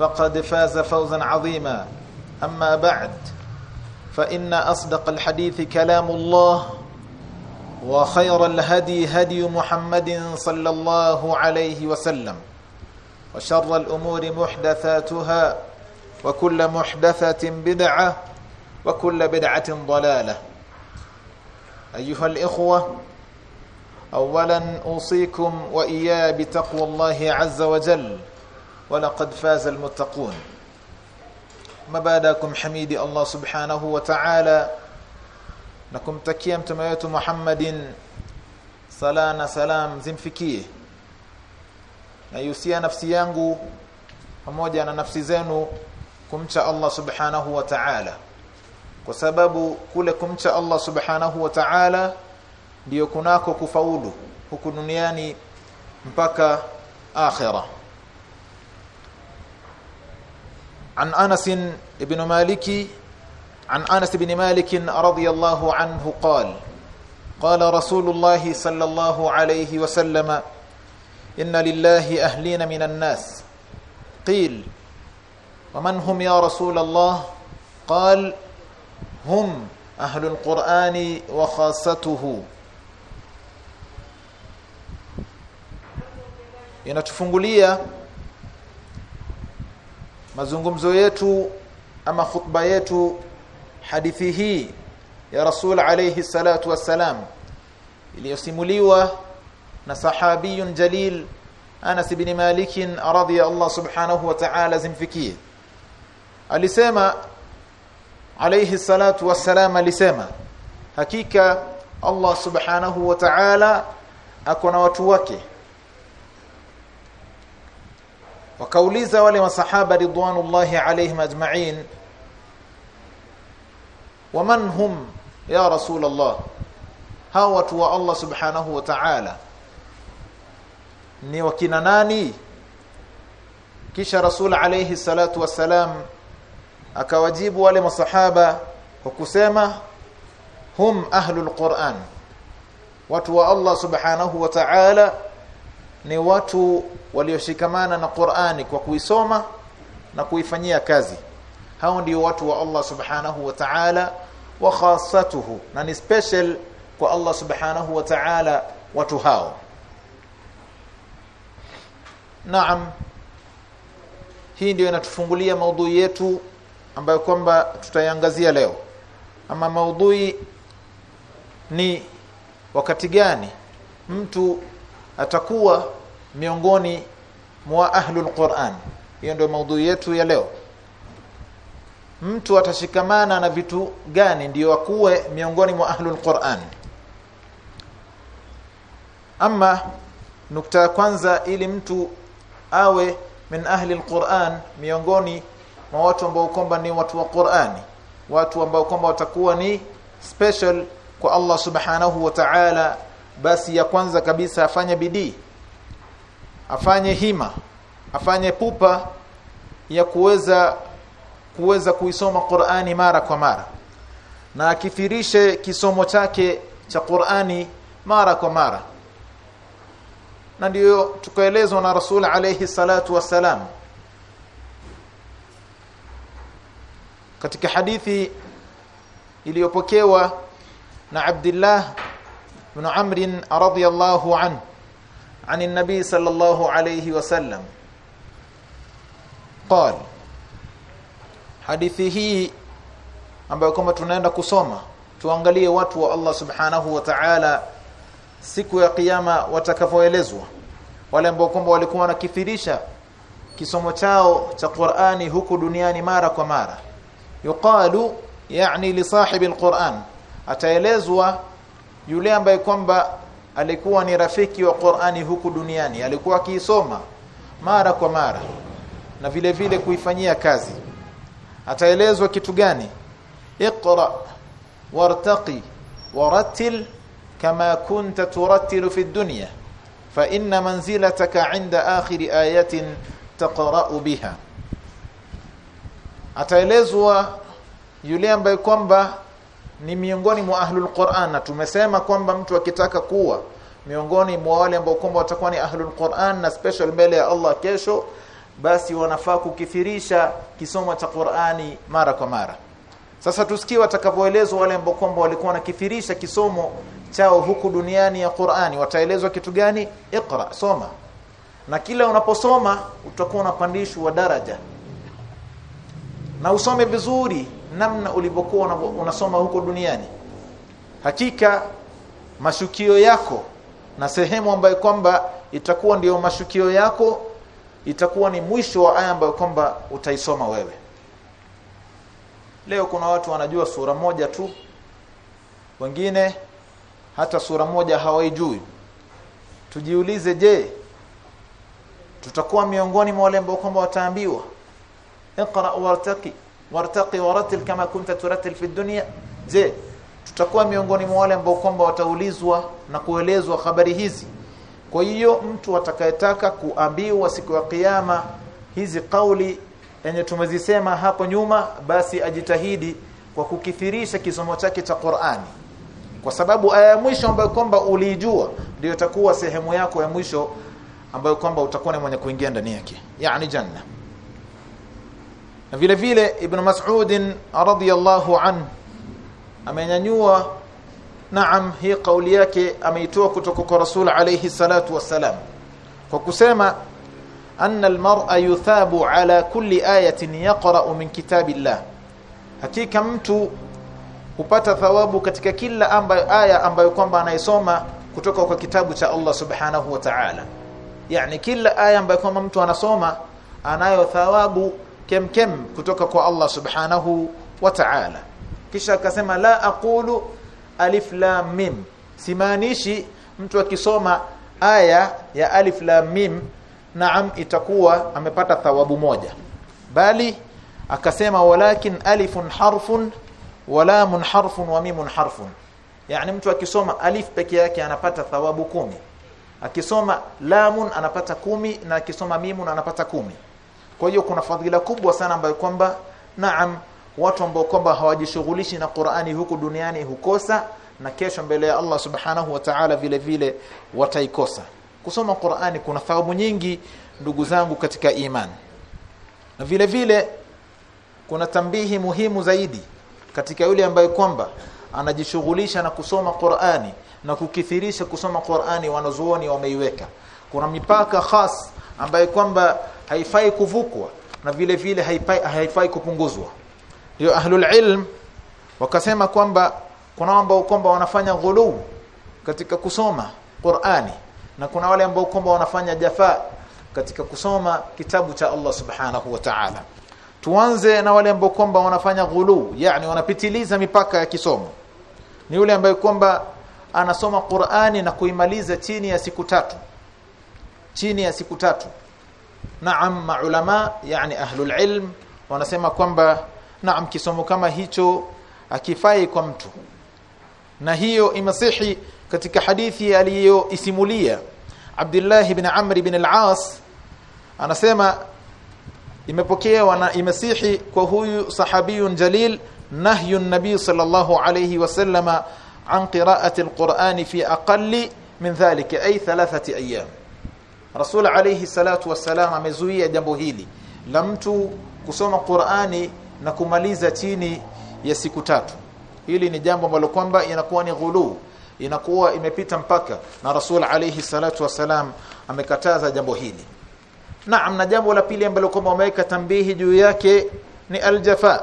فقد فاز فوزا عظيما. أما بعد فإن أصدق الحديث كلام الله وخير الهدي هدي محمد صلى الله عليه وسلم وشر الأمور محدثاتها وكل محدثة بدعة وكل بدعة ضلالة. أيها الإخوة اولا أوصيكم وإياي بتقوى الله عز وجل. ولقد فاز المتقون ما بعدكم حميدي الله سبحانه وتعالى nakumtakia mtume wetu Muhammadin sala na salam zimfikie nayusia nafsi yangu pamoja na nafsi zenu kumcha Allah subhanahu wa ta'ala kwa sababu kule kumcha Allah subhanahu wa ta'ala ndiyo kunako kufaulu huku duniani mpaka akhira عن أنس بن مالك عن أنس بن مالك رضي الله عنه قال قال رسول الله صلى الله عليه وسلم إن لله أهلين من الناس. قيل ومن هم يا رسول الله؟ قال هم أهل القرآن وخاصته. Inatufungulia mazungumzo yetu ama khutba yetu hadithi hii ya Rasul alayhi salatu wassalam iliyosimuliwa na sahabiyun jalil Anas ibn Malik radhiyallahu subhanahu wa ta'ala zimfikie. Alisema alayhi salatu wassalam alisema hakika Allah subhanahu wa ta'ala akona watu wake wakauliza wale masahaba ridwanullahi alaihim ajma'in waman hum ya rasul Allah hawa watu wa Allah subhanahu wa ta'ala ni wakina nani kisha rasul alayhi salatu wassalam akawajibu wale masahaba kwa kusema hum ahlul Qur'an watu wa Allah subhanahu wa ta'ala ni watu walioshikamana na Qur'ani kwa kuisoma na kuifanyia kazi. Hao ndio watu wa Allah subhanahu wa ta'ala wa khasatuhu na ni special kwa Allah subhanahu wa ta'ala watu hao. Naam hii ndio inatufungulia maudhui yetu ambayo kwamba tutaiangazia leo. Ama maudhui ni wakati gani mtu atakuwa miongoni mwa ahlul Qur'an. Hiyo ndio maudhui yetu ya leo. Mtu atashikamana na vitu gani ndio akuwe miongoni mwa ahlul Qur'an? Ama nukta ya kwanza ili mtu awe min ahli alquran miongoni mwa watu ambao kwamba ni watu wa Qur'ani watu ambao kwamba watakuwa ni special kwa Allah subhanahu wa ta'ala basi ya kwanza kabisa afanye bidii afanye hima afanye pupa ya kuweza kuweza kuisoma Qur'ani mara kwa mara na akifirishe kisomo chake cha Qur'ani mara kwa mara. Na ndiyo tukaelezwa na Rasul alayhi salatu wassalam katika hadithi iliyopokewa na Abdullah ibn Amr radhiyallahu anhu عن النبي صلى الله عليه وسلم قال hadithi hii ambayo kama tunaenda kusoma tuangalie watu wa Allah subhanahu wa ta'ala siku ya kiyama watakavyoelezwa wale ambao kwamba walikuwa wanakithirisha kisomo chao cha Qur'ani huku duniani mara kwa mara yuqalu yani li sahibi alquran ataelezwa yule ambaye kwamba alikuwa ni rafiki wa Qur'ani huku duniani alikuwa akiisoma mara kwa mara na vile vile kuifanyia kazi ataelezwa kitu gani? Iqra wartaqi warattil kama kunta turattilu fi dunya fa inna manzilataka 'inda akhir ayatin taqra'u biha. Ataelezwa yule ambaye kwamba ni miongoni mwa ahlul Qur'an na tumesema kwamba mtu akitaka kuwa miongoni mwa wale ambao kwamba watakuwa ni ahlul Qur'an na special mbele ya Allah kesho basi wanafaa kukithirisha kisomo cha Qur'ani mara kwa mara. Sasa tusikie watakavyoelezwa wale ambao kwamba walikuwa wanakithirisha kisomo chao huku duniani ya Qur'ani. Wataelezwa kitu gani? Iqra soma. Na kila unaposoma utakuwa unapandishwa daraja. Na usome vizuri namna ulivyokuwa unasoma huko duniani. Hakika mashukio yako na sehemu ambayo kwamba itakuwa ndiyo mashukio yako itakuwa ni mwisho wa aya ambayo kwamba utaisoma wewe. Leo kuna watu wanajua sura moja tu wengine hata sura moja hawaijui. Tujiulize je tutakuwa miongoni mwa wale ambao kwamba wataambiwa? Iqra wartaqi wartaqi waratil kama kunta turatil fi dunya. Je tutakuwa miongoni mwa wale ambao kwamba wataulizwa na kuelezwa habari hizi? Kwa hiyo mtu atakayetaka kuambiwa siku ya kiyama hizi kauli yenye tumezisema hapo nyuma basi ajitahidi kwa kukithirisha kisomo chake cha Qur'ani. Kwa sababu aya ya mwisho ambayo kwamba uliijua ndio itakuwa sehemu yako ya mwisho ambayo kwamba utakuwa ni mwenye kuingia ndani yake. Yani janna na vile vile ibn Mas'ud radhiyallahu an amenyanyua naam hii kauli yake ameitoa kutoka kwa Rasul alayhi salatu wassalam kwa kusema anna almar'a yuthabu ala kulli ayatin yaqra'u min kitabillah. Hakika mtu hupata thawabu katika kila ambayo aya ambayo kwamba anaisoma kutoka kwa kitabu cha Allah subhanahu wa ta'ala. Yani kila aya ambayo kwamba mtu anasoma anayo thawabu kemkem kutoka kwa Allah subhanahu wa ta'ala. Kisha akasema la aqulu alif lam mim. Simaanishi mtu akisoma aya ya alif lam mim naam itakuwa amepata thawabu moja. Bali akasema walakin alifun harfun wa lamun harfun wa mimun harfun. Yani mtu akisoma alif peke yake anapata thawabu kumi. Akisoma lamun anapata kumi na akisoma mimun anapata kumi kwa hiyo kuna fadhila kubwa sana ambayo kwamba naam watu ambao kwamba hawajishughulishi na Qur'ani huku duniani hukosa na kesho mbele ya Allah subhanahu wa ta'ala vile vile wataikosa. Kusoma Qur'ani kuna thawabu nyingi ndugu zangu katika imani. Na vile vile kuna tambihi muhimu zaidi katika yule ambaye kwamba anajishughulisha na kusoma Qur'ani na kukithirisha kusoma Qur'ani wanazuoni wameiweka. Kuna mipaka khas ambaye kwamba haifai kuvukwa na vile vile haifai, haifai kupunguzwa. Ndio ahlul ilm wakasema kwamba kuna ambao kwamba wanafanya ghulu katika kusoma Qur'ani na kuna wale ambao kwamba wanafanya jafa katika kusoma kitabu cha Allah subhanahu wa ta'ala. Tuanze na wale ambao kwamba wanafanya ghulu yani wanapitiliza mipaka ya kisomo. Ni yule ambaye kwamba anasoma Qur'ani na kuimaliza chini ya siku tatu. Chini ya siku tatu naam maulama yani ahlul ilm wanasema kwamba naam kisomo kama hicho akifai kwa mtu. Na hiyo imasihi katika hadithi aliyoisimulia Abdullah ibn Amr ibn al-As anasema imepokewa na imasihi kwa huyu sahabiyun jalil nahyu nabii sallallahu alayhi wasallama an qira'ati alquran fi aqalli min dhalika ay thalathati ayyam rasul alayhi salatu wassalam amezuia jambo hili la mtu kusoma Qur'ani na kumaliza chini ya siku tatu hili ni jambo ambalo kwamba inakuwa ni ghulu inakuwa imepita mpaka na rasul alayhi salatu wassalam amekataza jambo hili Naam na jambo la pili ambalo kwamba wameweka tambihi juu yake ni aljafa.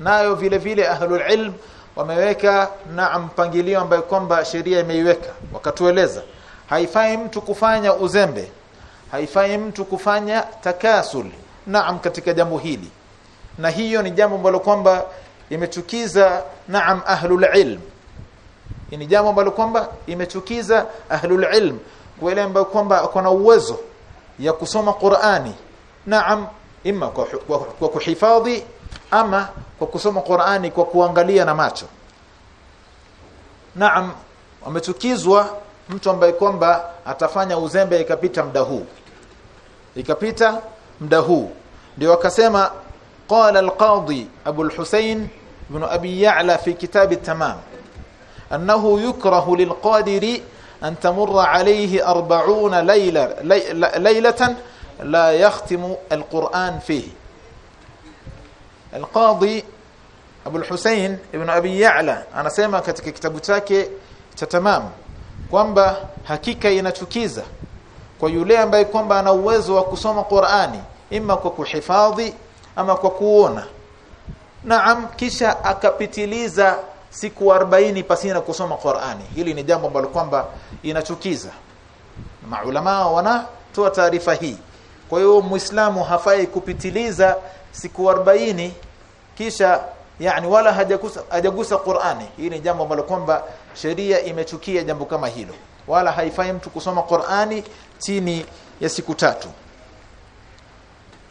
Nayo vile vile ahlul ilm wameweka na mpangilio ambayo kwamba sheria imeiweka. Wakatueleza haifai mtu kufanya uzembe. Haifai mtu kufanya takasul. Naam katika jambo hili. Na hiyo ni jambo ambalo kwamba imetukiza naam ahlul ilm. Ni jambo ambalo kwamba imetukiza ahlul ilm wale ambao kwamba kuna uwezo ya kusoma Qur'ani naam imma kwa, kwa, kwa kuhifadhi ama kwa kusoma Qur'ani kwa kuangalia na macho naam amechukizwa mtu ambaye kwamba atafanya uzembe ikapita muda huu ikapita muda huu ndio akasema qala al-qadi Abu al-Husayn ibn Abi Ya'la fi kitab at-tamam annahu yukrahu lil-qadiri أن تمر عليه أربعون ليلة ليلة لا يختم القرآن فيه القاضي أبو الحسين ابن أبي يعلى أنا سيما katika kitabu chake cha tamam kwamba hakika inachukiza kwa yule ambaye kwamba ana uwezo wa kusoma Qur'ani ima kwa kuhifadhi ama kwa kuona. Naam kisha akapitiliza siku 40 pasina kusoma Qur'ani. Hili ni jambo ambalo kwamba inachukiza. Maulama wanatoa taarifa hii. Kwa hiyo muislamu hafai kupitiliza siku 40 kisha yani wala hajagusa hajagusa Qur'ani. Hii ni jambo ambalo kwamba sheria imechukia jambo kama hilo. Wala haifai mtu kusoma Qur'ani chini ya siku tatu.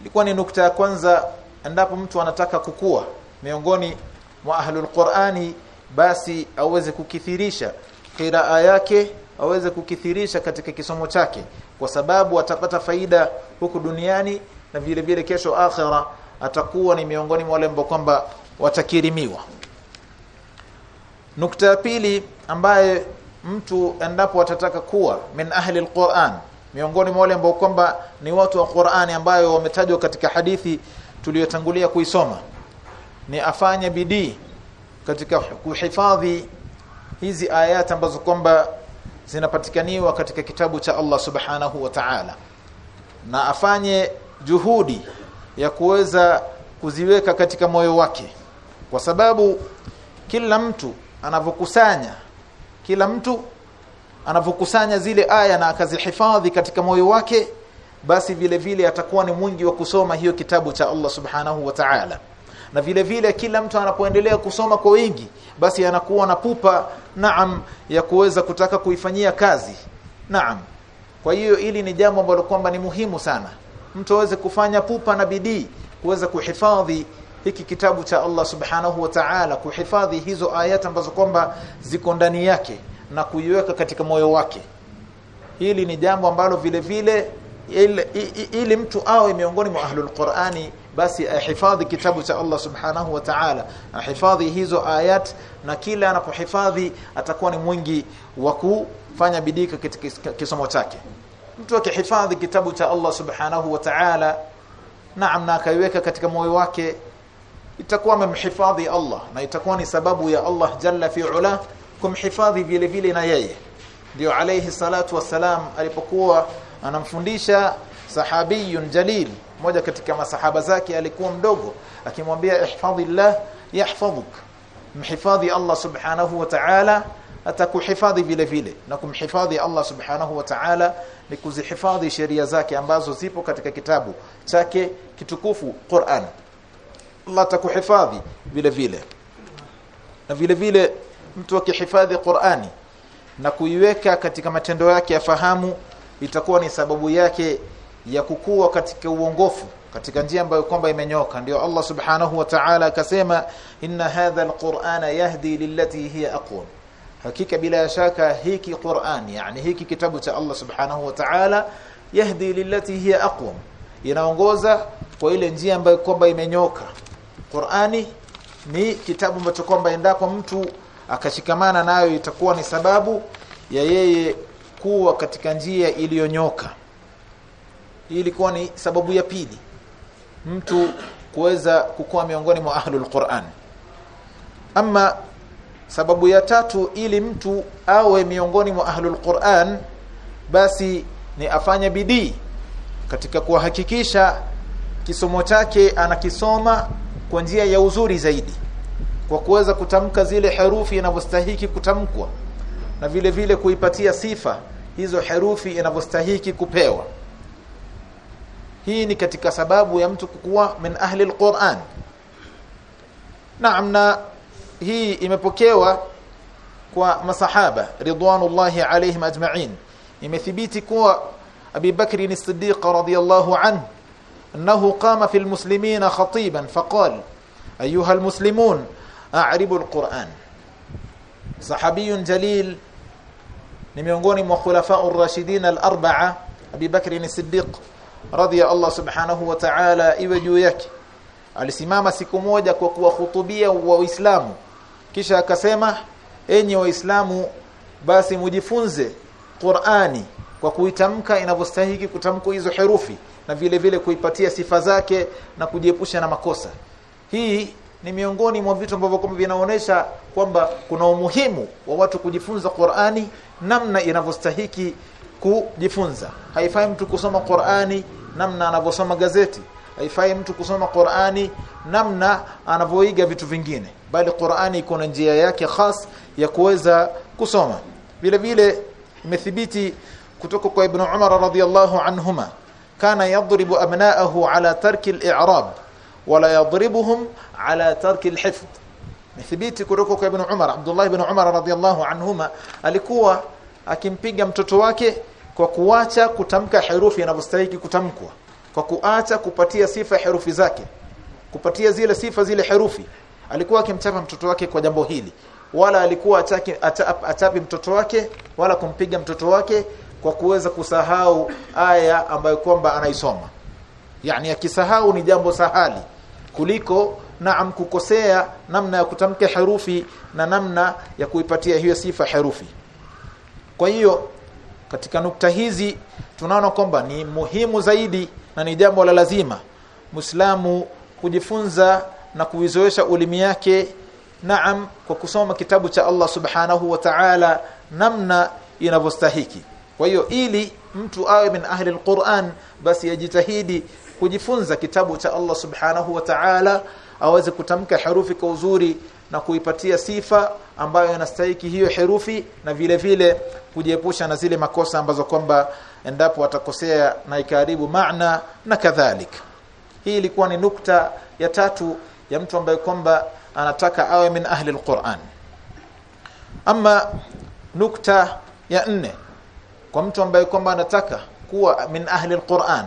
Ilikuwa ni nukta ya kwanza endapo mtu anataka kukua miongoni mwa ahlul Qur'ani basi aweze kukithirisha qiraa yake aweze kukithirisha katika kisomo chake kwa sababu atapata faida huku duniani na vile vile kesho akhera atakuwa ni miongoni mwa wale ambao kwamba watakirimiwa. Nukta ya pili ambaye mtu endapo atataka kuwa min ahli alquran miongoni mwa wale ambao kwamba ni watu wa Qur'ani ambayo wametajwa katika hadithi tuliyotangulia kuisoma ni afanye bidii katika kuhifadhi hizi ayati ambazo kwamba zinapatikaniwa katika kitabu cha Allah Subhanahu wa Ta'ala na afanye juhudi ya kuweza kuziweka katika moyo wake kwa sababu kila mtu anavyokusanya kila mtu anavyokusanya zile aya na akazihifadhi katika moyo wake basi vile vile atakuwa ni mwingi wa kusoma hiyo kitabu cha Allah Subhanahu wa Ta'ala. Na vile vile kila mtu anapoendelea kusoma kwa wingi basi anakuwa na pupa naam ya kuweza kutaka kuifanyia kazi. Naam. Kwa hiyo ili ni jambo ambalo kwamba ni muhimu sana. Mtu aweze kufanya pupa na bidii kuweza kuhifadhi hiki kitabu cha Allah subhanahu wa ta'ala kuhifadhi hizo ayat ambazo kwamba ziko ndani yake na kuiweka katika moyo wake. Hili ni jambo ambalo vile vile ili, ili mtu awe miongoni mwa ahlul Qur'ani basi ahifadhi kitabu cha Allah subhanahu wa ta'ala. Ahifadhi hizo ayat na kila anapohifadhi atakuwa ni mwingi wa kufanya bidii katika kisomo chake. Mtu akihifadhi kitabu cha Allah subhanahu wa ta'ala naam na akaiweka katika moyo wake itakuwa amemhifadhi Allah na itakuwa ni sababu ya Allah jalla fi ula kumhifadhi vile vile na yeye. Ndio alayhi salatu wassalam alipokuwa anamfundisha sahabiyun jalil. Mmoja katika masahaba zake alikuwa mdogo akimwambia ihfadhillah yahfadhuk. Mhifadhi Allah subhanahu wa ta'ala atakuhifadhi vile vile. Na kumhifadhi Allah subhanahu wa ta'ala ni kuzihifadhi sheria zake ambazo zipo katika kitabu chake kitukufu Qur'an Allah atakuhifadhi vile vile. Na vile vile mtu akihifadhi Qur'ani na kuiweka katika matendo yake yafahamu itakuwa ni sababu yake ya kukua katika uongofu katika njia ambayo kwamba imenyoka ndio Allah subhanahu wa ta'ala akasema inna hadha alqur'ana yahdi lillati hiya aqwam. Hakika bila shaka hiki Qur'an yani hiki kitabu cha Allah subhanahu wa ta'ala yahdi lillati hiya aqwam. Inaongoza kwa ile njia ambayo kwamba imenyoka Qur'ani ni kitabu ambacho kwamba endapo mtu akashikamana nayo itakuwa ni sababu ya yeye kuwa katika njia iliyonyoka. Hii ilikuwa ni sababu ya pili mtu kuweza kukua miongoni mwa ahlul Qur'an. Ama sababu ya tatu ili mtu awe miongoni mwa ahlul Qur'an basi ni afanye bidii katika kuhakikisha kisomo chake anakisoma kwa njia ya uzuri zaidi kwa kuweza kutamka zile herufi inavyostahiki kutamkwa na vile vile kuipatia sifa hizo herufi inavyostahiki kupewa. Hii ni katika sababu ya mtu kukuwa min ahli alquran. Naam na hii imepokewa kwa masahaba ridwanullahi alaihim ajma'in. Imethibiti kuwa Abi Bakr as-Siddiq radiyallahu anhu أنه قام في المسلمين خطيبا فقال أيها المسلمون أعربوا القرآن صحابي جليل نميونغوني مخلفاء الراشدين الأربعة أبي بكر الصديق رضي الله سبحانه وتعالى iwe juu yake alisimama siku moja kwa kuwahutubia waislamu kisha akasema enyi waislamu basi mujifunze Qur'ani kwa kuitamka inavyostahili kutamkwa hizo herufi na vile vile kuipatia sifa zake na kujiepusha na makosa. Hii ni miongoni mwa vitu ambavyo kwamba vinaonesha kwamba kuna umuhimu wa watu kujifunza Qur'ani namna inavyostahiki kujifunza. Haifai mtu kusoma Qur'ani namna anavyosoma gazeti. Haifai mtu kusoma Qur'ani namna anavyoiga vitu vingine. Bali Qur'ani iko na njia yake khas ya kuweza kusoma. Vile vile imethibiti kutoka kwa Ibn Umar radhiyallahu anhuma kana yadribu abna'ahu ala tarki al-i'rab wala yadribuhum ala tarki al-hifd. Imethibiti kutoka kwa Ibn Umar Abdullah ibn Umar radhiyallahu anhuma alikuwa akimpiga mtoto wake kwa kuacha kutamka herufi inavyostahili kutamkwa kwa kuacha kupatia sifa herufi zake kupatia zile sifa zile herufi. Alikuwa akimchapa mtoto wake kwa jambo hili wala alikuwa ataki mtoto wake wala kumpiga mtoto wake kwa kuweza kusahau aya ambayo kwamba anaisoma. Yani akisahau ni jambo sahali kuliko naam kukosea namna ya kutamka herufi na namna ya kuipatia hiyo sifa herufi. Kwa hiyo katika nukta hizi tunaona kwamba ni muhimu zaidi na ni jambo la lazima Muislamu kujifunza na kuizoesha ulimi yake naam kwa kusoma kitabu cha Allah Subhanahu wa Ta'ala namna inavyostahiki kwa hiyo ili mtu awe min ahli alquran basi yajitahidi kujifunza kitabu cha Allah Subhanahu wa Ta'ala aweze kutamka herufi kwa uzuri na kuipatia sifa ambayo inastahiki hiyo herufi na vile vile kujiepusha na zile makosa ambazo kwamba endapo atakosea na ikaribu maana na kadhalika hii ilikuwa ni nukta ya tatu ya mtu ambaye kwamba anataka awe min ahli alquran. Ama nukta ya nne kwa mtu ambaye kwamba anataka kuwa min ahli alquran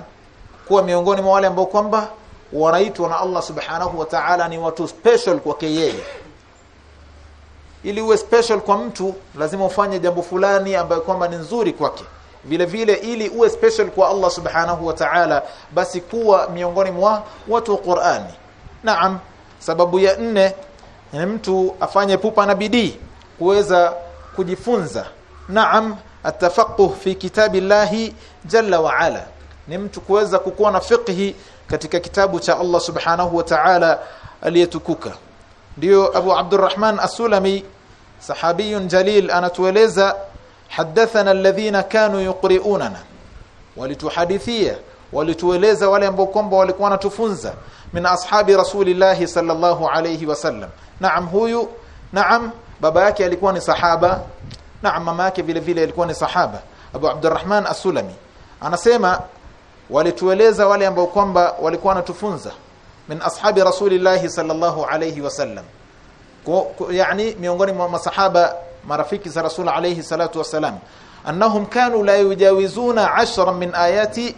kuwa miongoni mwa wale ambao kwamba wanaitwa na Allah subhanahu wa ta'ala ni watu special kwake yeye. Ili uwe special kwa mtu lazima ufanye jambo fulani ambayo kwamba ni nzuri kwake. Vile vile ili uwe special kwa Allah subhanahu wa ta'ala basi kuwa miongoni mwa watu wa Qur'ani naam sababu ya nne ni mtu afanye pupa na bidii kuweza kujifunza. Naam atafaquh fi kitabillahi jalla wa ala. Ni mtu kuweza kukuwa na fiqhi katika kitabu cha Allah subhanahu wa ta'ala aliyetukuka. Ndio Abu Abdurrahman As-Sulami sahabiyun jalil anatueleza hadathana alladhina kanu yuqri'unana. Walituhadithia walitueleza wale ambao kwamba walikuwa wanatufunza min ashabi rasulillahi sallallahu alayhi wasallam naam huyu naam baba yake alikuwa ni sahaba naam mama yake vile vile alikuwa ni sahaba. Abu Abdurrahman As-Sulami. Anasema walitueleza wale ambao kwamba walikuwa wanatufunza min ashabi rasulillahi sallallahu alayhi wasallam yani miongoni mwa masahaba marafiki za rasul alayhi salatu wasalam annahum kanu la yujawizuna ashran min ayati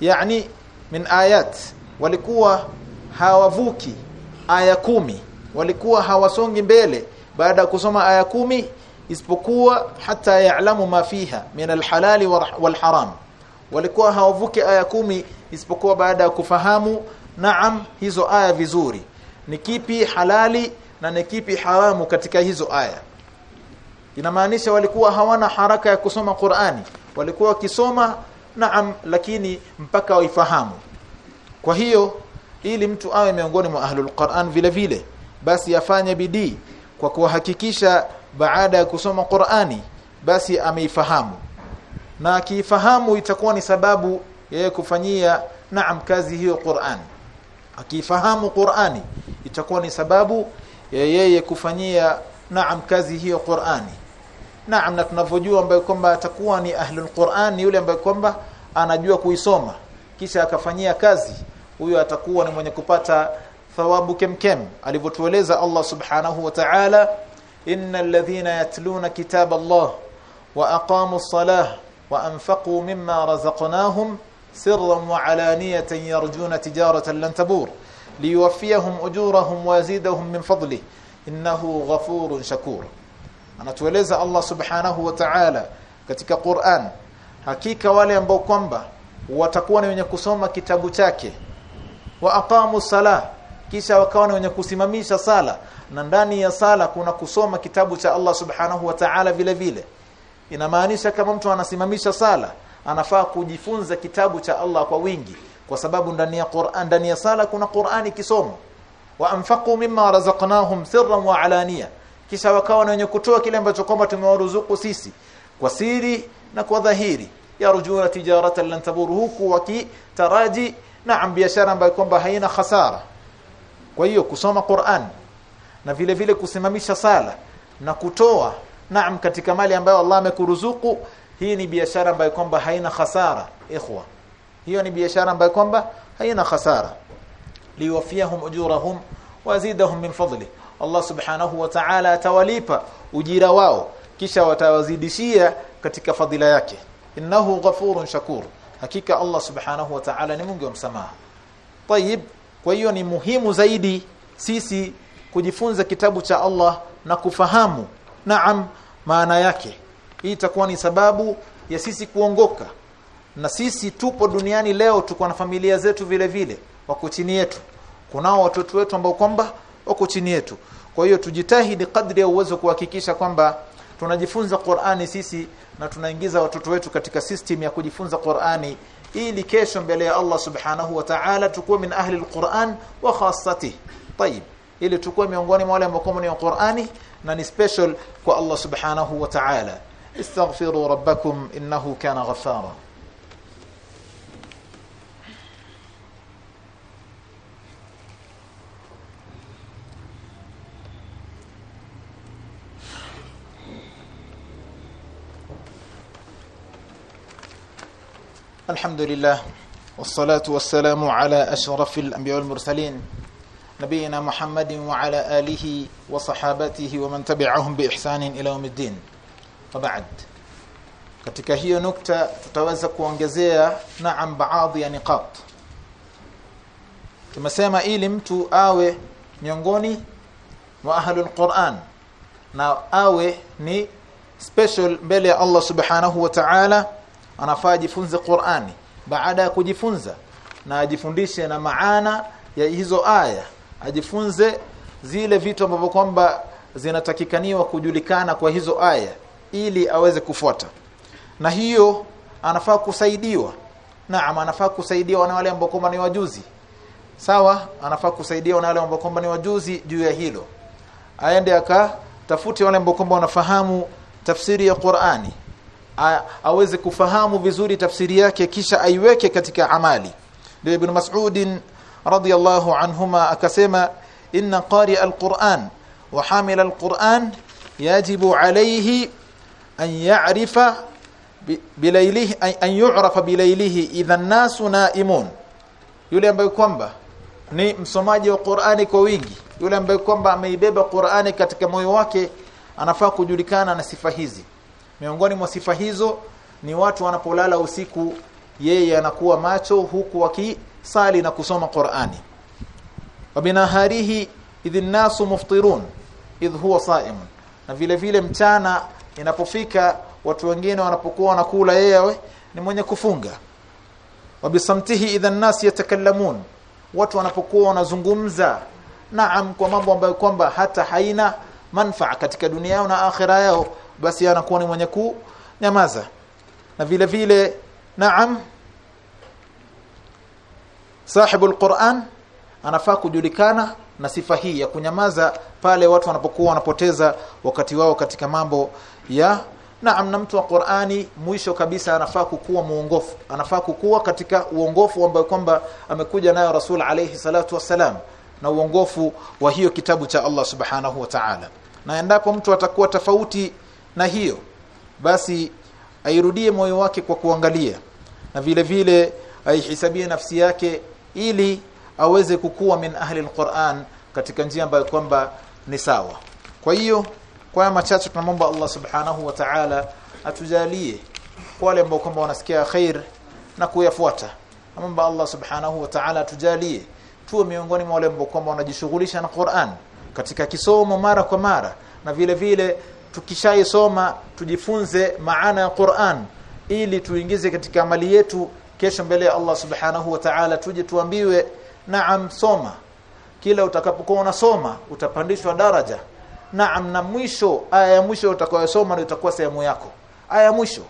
yani min ayat. Walikuwa hawavuki aya kumi. Walikuwa hawasongi mbele. Baada ya kusoma aya kumi isipokuwa hata ya'lamu ma fiha min alhalali wal haram walikuwa hawavuki aya kumi isipokuwa baada ya kufahamu naam hizo aya vizuri. Ni kipi halali na ni kipi haramu katika hizo aya? Inamaanisha walikuwa hawana haraka ya kusoma Qur'ani. Walikuwa wakisoma naam lakini mpaka waifahamu. Kwa hiyo ili mtu awe miongoni mwa ahlul Qur'an vile vile basi afanye bidii kwa kuhakikisha baada ya kusoma Qur'ani basi ameifahamu. Na akiifahamu itakuwa ni sababu yeye kufanyia naam kazi hiyo Qur'an. Akifahamu Qur'ani itakuwa ni sababu ya yeye kufanyia naam kazi hiyo Qur'ani naam na tunavyojua ambaye kwamba atakuwa ni ahlul Qur'an ni yule ambaye kwamba anajua kuisoma. Kisha akafanyia kazi huyo atakuwa ni mwenye kupata thawabu kemkem alivyotueleza Allah subhanahu wa ta'ala innal ladhina yatluna kitaba Allah wa aqamu as-salah wa anfaqu mimma razaqnahum sirran wa alaniyatan yarjuna tijaratan lan tabur liyuwaffiyahum ujurahum wa yazidahum min fadlihi innahu ghafurun shakur. Anatueleza Allah subhanahu wa ta'ala katika Qur'an hakika wale ambao kwamba watakuwa ni wenye kusoma kitabu chake wa aqamu sala kisha wakawa wenye kusimamisha sala. Na ndani ya sala kuna kusoma kitabu cha Allah subhanahu wa ta'ala vile vile. Inamaanisha kama mtu anasimamisha sala anafaa kujifunza kitabu cha Allah kwa wingi. Kwa sababu ndani ya Qur'an ndani ya sala kuna Qur'ani kisomo wa anfaqu mimma razaqnahum sirran wa alaniya. Kisha wakawa wenye kutoa kile ambacho kwamba tumewaruzuku sisi. Kwa siri na kwa dhahiri. Yarjuna tijaratan lan taburu. Huku wakitaraji na biashara ambayo kwamba haina hasara kwa hiyo kusoma Qur'an na vile vile kusimamisha sala na kutoa naam katika mali ambayo Allah amekuruzuku hii ni biashara ambayo kwamba haina hasara ikhwa. Hiyo ni biashara ambayo kwamba haina hasara liwafiyahum ujurahum wazidahum min fadli. Allah subhanahu wa ta'ala atawalipa ujira wao kisha watawazidishia katika fadhila yake. Innahu ghafurun shakur. Hakika Allah subhanahu wa ta'ala ni mwingi wa msamaha. Tayib kwa hiyo ni muhimu zaidi sisi kujifunza kitabu cha Allah na kufahamu. Naam maana yake. Hii itakuwa ni sababu ya sisi kuongoka. Na sisi tupo duniani leo tuko na familia zetu vile vile wako chini yetu. Kunao watoto wetu ambao kwamba wako chini yetu. Kwa hiyo tujitahidi kadri ya uwezo kuhakikisha kwamba tunajifunza Qur'ani sisi na tunaingiza watoto wetu katika system ya kujifunza Qur'ani ili kesho mbele ya Allah subhanahu wa ta'ala tukuwe min ahli al-Qur'an wa khassati طيب ili tukuwe miongoni mwa wale ambao ni Qur'ani na ni special kwa Allah subhanahu wa ta'ala istaghfiru rabbakum innahu kana ghaffara الحمد لله والصلاة والسلام على أشرف الأنبياء والمرسلين نبينا محمد وعلى آله وصحابته ومن تبعهم بإحسان إلى يوم الدين وبعد katika hiyo nukta tutaweza kuongezea naam baadhi ya niqat tumesema ili mtu awe miongoni mwa ahlul Qur'an na awe ni special mbele ya Allah subhanahu wa ta'ala anafaa ajifunze Qur'ani baada ya kujifunza na ajifundishe na maana ya hizo aya ajifunze zile vitu ambavyo kwamba zinatakikaniwa kujulikana kwa hizo aya ili aweze kufuata. Na hiyo anafaa kusaidiwa naam anafaa kusaidiwa na wale ambao ni wajuzi. Sawa anafaa kusaidiwa na wale ambao ni wajuzi juu ya hilo. Aende akatafute wale ambao wanafahamu tafsiri ya Qur'ani aweze kufahamu vizuri tafsiri yake kisha aiweke katika amali. Ndio ibn Mas'ud radiyallahu anhuma akasema inna qari alquran wa hamila alquran yajibu alayhi an ya'rifa bilaylihi an yu'rafa bilaylihi idha an-nasu na'imun. Yule ambaye kwamba ni msomaji wa Qur'ani kwa wingi yule ambaye kwamba ameibeba Qur'ani katika moyo wake anafaa kujulikana na sifa hizi miongoni mwa sifa hizo ni watu wanapolala usiku yeye anakuwa macho huku wakisali na kusoma Qur'ani. Wabinaharihi idhin nasu muftirun idh huwa sa'im na vile vile mchana inapofika watu wengine wanapokuwa wanakula yeye ni mwenye kufunga. Wabisamtihi idhan nas yatakallamun. Watu wanapokuwa wanazungumza naam kwa mambo ambayo kwamba hata haina manfa katika dunia yao na akhira yao basi anakuwa ni mwenye kunyamaza. Na vile vile naam sahibu alquran anafaa kujulikana na sifa hii ya kunyamaza pale watu wanapokuwa wanapoteza wakati wao katika mambo ya naam na mtu wa Qur'ani mwisho kabisa anafaa kukua muongofu anafaa kukuwa katika uongofu ambao kwamba amekuja nayo Rasul alayhi salatu wassalam na uongofu wa hiyo kitabu cha Allah subhanahu wa ta'ala. Na endapo mtu atakuwa tofauti na hiyo basi airudie moyo wake kwa kuangalia na vile vile aihisabie nafsi yake ili aweze kukua min ahli alquran katika njia ambayo kwamba ni sawa. Kwa hiyo kwa haya machache tunamwomba Allah subhanahu wa ta'ala atujalie wale ambao kwamba wanasikia khair na kuyafuata. Namwomba Allah subhanahu wa ta'ala atujalie tuwe miongoni mwa wale ambao kwamba wanajishughulisha na Qur'an katika kisomo mara kwa mara na vile vile tukishaisoma tujifunze maana ya Qur'an ili tuingize katika amali yetu kesho mbele ya Allah subhanahu wa ta'ala tuje tuambiwe naam soma. Kila utakapokuwa unasoma utapandishwa daraja. Naam na mwisho aya ya mwisho utakayosoma ndio itakuwa sehemu yako. Aya ya mwisho.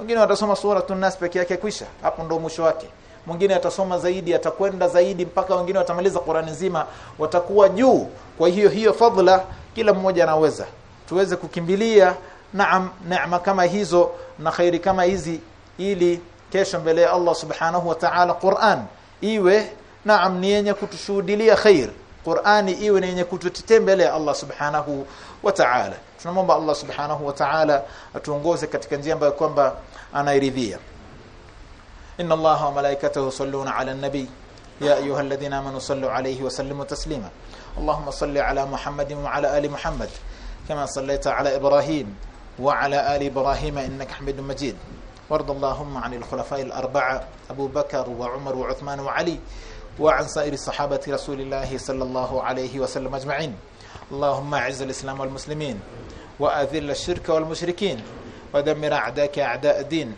Wengine watasoma sura tunas peke yake kwisha. Hapo ndio mwisho wake. Mwingine atasoma zaidi atakwenda zaidi mpaka wengine watamaliza Qur'an nzima. Watakuwa juu. Kwa hiyo hiyo fadhila kila mmoja anaweza tuweze kukimbilia naam neema kama hizo na khairi kama hizi ili kesho mbele ya Allah subhanahu wa ta'ala Qur'an iwe naam ni yenye kutushuhudilia khair. Qur'ani iwe ni yenye kututetea mbele ya Allah subhanahu wa ta'ala. Tunamwomba Allah subhanahu wa ta'ala atuongoze katika njia ambayo kwamba anairidhia. Inna Allaha wa malaikatahu yusalluna 'ala an-nabi ya ayyuhalladhina amanu sallu 'alayhi wa sallimu taslima. Allahumma salli 'ala Muhammadin wa 'ala ali Sallaita 'ala Ibrahim wa 'ala ali Ibrahim innaka Hamidum Majid وارض اللهم عن الخلفاء الأربعة أبو بكر وعمر وعثمان وعلي وعن سائر صحابة رسول الله صلى الله عليه وسلم أجمعين. اللهم أعز الإسلام والمسلمين وأذل الشرك والمشركين ودمر أعداءك أعداء الدين.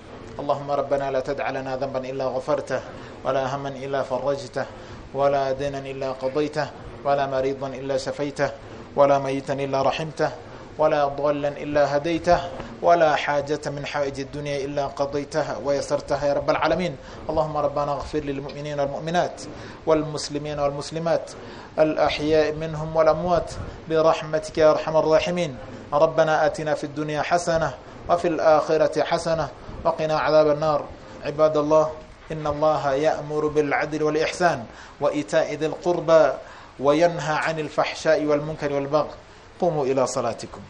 اللهم ربنا لا تدع لنا ذنبا إلا غفرته ولا هما إلا فرجته ولا دينا إلا قضيته ولا مريضا إلا شفيته ولا ميتا إلا رحمته ولا ضالا إلا هديته ولا حاجة من حوائج الدنيا إلا قضيتها ويسرتها يا رب العالمين. اللهم ربنا اغفر للمؤمنين والمؤمنات والمسلمين والمسلمات الأحياء منهم والأموات برحمتك يا أرحم الراحمين. ربنا آتنا في الدنيا حسنة وفي الآخرة حسنة وقنا عذاب النار. عباد الله إن الله يأمر بالعدل والإحسان وإيتاء ذي القربى وينهى عن الفحشاء والمنكر والبغي. قوموا إلى صلاتكم.